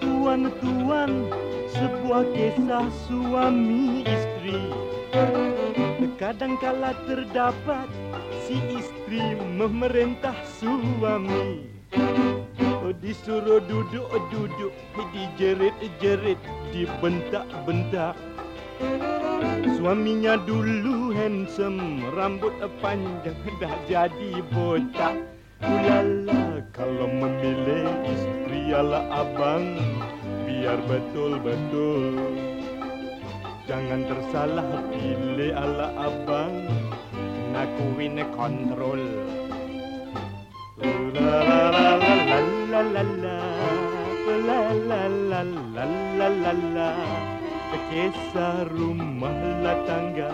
tuan-tuan sebuah kisah suami istri Kadangkala terdapat si istri memerintah suami. Oh, Disuruh duduk-duduk, dijerit-jerit, dibentak-bentak. Suaminya dulu handsome, rambut panjang dah jadi botak. Ulala kalau memilih istri ala abang biar betul-betul Jangan tersalah pilih ala abang Nak win kontrol La la la la la la la La la la la la la la Kisah rumah la tangga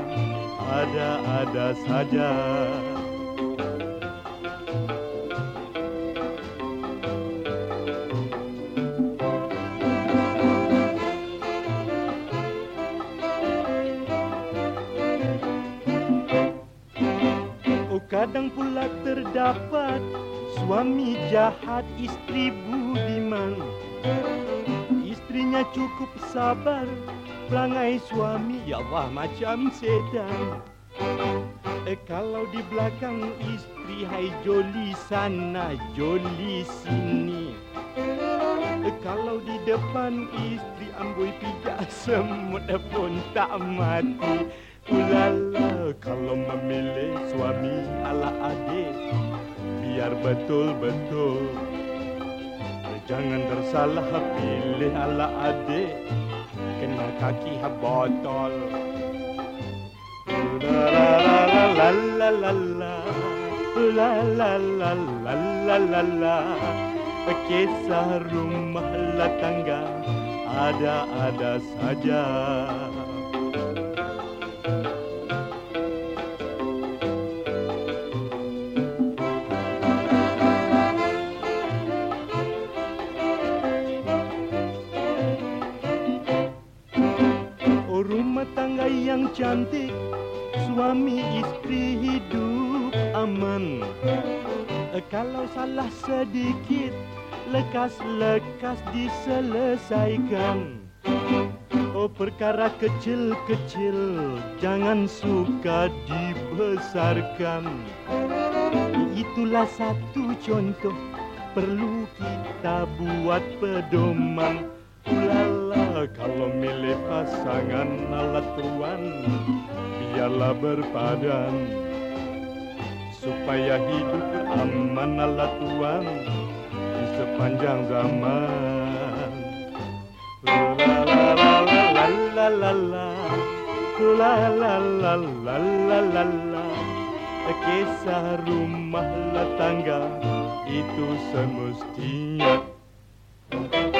Ada-ada saja Kadang pula terdapat suami jahat istri budiman. Istrinya cukup sabar perangai suami ya Allah macam sedan eh, Kalau di belakang istri hai joli sana joli sini. Eh, Kalau di depan istri amboi pijak semut pun tak mati. Ulala kalau suami ala adik Biar betul-betul. Jangan tersalah pilih ala adik Kena kaki ha botol. La la la la la la la. La la la la la la la. Kisah rumah la tangga. Ada-ada saja yang cantik Suami istri hidup aman. Kalau salah sedikit Lekas-lekas diselesaikan. Oh perkara kecil-kecil Jangan suka dibesarkan. Itulah satu contoh Perlu kita buat pedoman. Ulala kalau milih pasangan ala tuan Biarlah berpadan. Supaya hidup aman ala tuan Di sepanjang zaman. La la la la la La la la la la la la Kisah rumah la tangga Itu semestinya. Thank you.